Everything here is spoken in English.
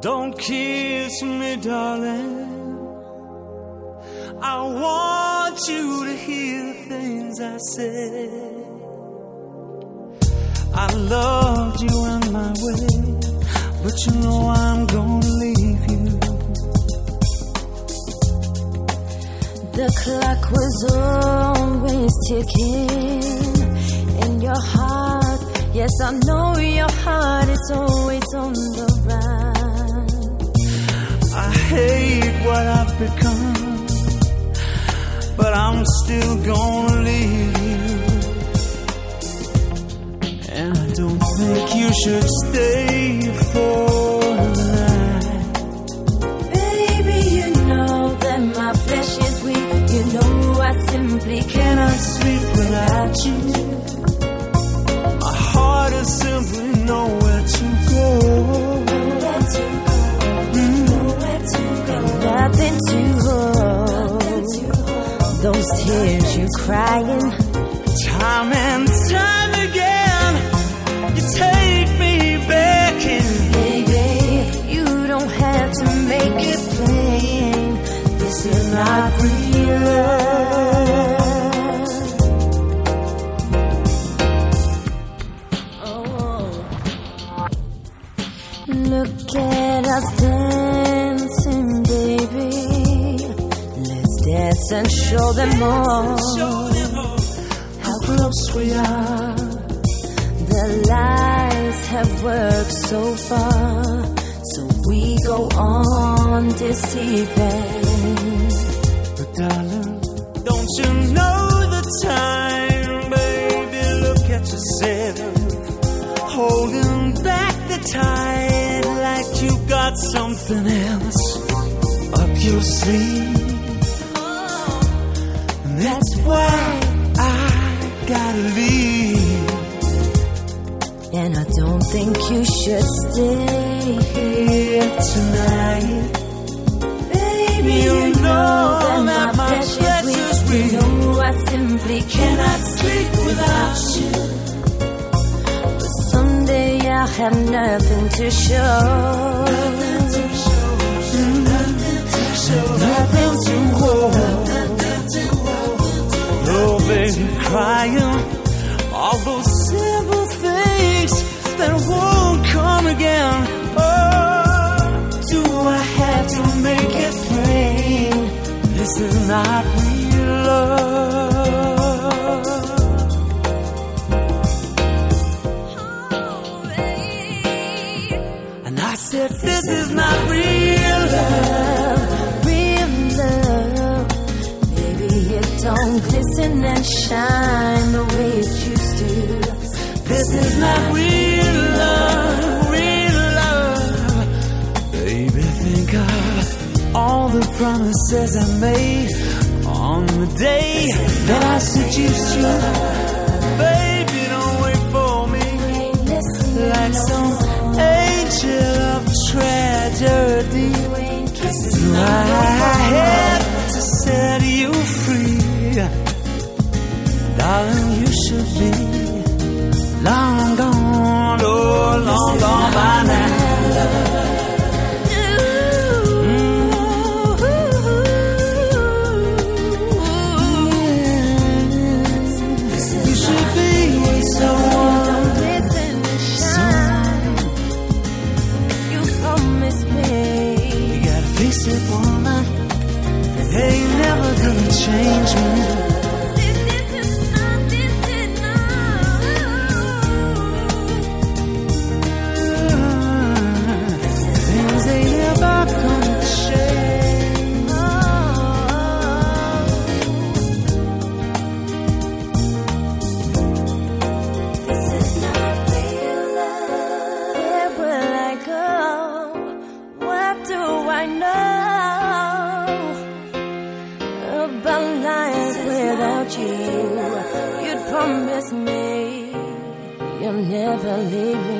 Don't kiss me, darling. I want you to hear the things I said. I loved you on my way, but you know I'm gonna leave you. The clock was always ticking in your heart. Yes, I know your heart is always on the run. Hate what I've become, but I'm still gonna leave you. And I don't think you should Those tears you're crying. Time and time again, you take me back in. Baby, you don't have to make it plain. This is not real love. Oh. Look at us and show them all how close we are. The lies have worked so far, so we go on deceiving. But darling, don't you know the time, baby? Look at yourself, holding back the tide like you got something else up your sleeve. Why I gotta leave. And I don't think you should stay here tonight. Baby, You know that my flesh is weak. You know I simply cannot sleep without you. But someday I'll have nothing to show. Nothing to show Nothing to show. Nothing to hold. Baby, crying. All those simple things that won't come again. Oh, do I have to make it plain? This is not real love. And I said, this is not real glisten and shine the way it used to. This is not real love, real love. Baby, think of all the promises I made on the day that I seduced you. Long gone by now. It, woman. It ain't never gonna change me. Without you? You'd promise me you'll never leave me.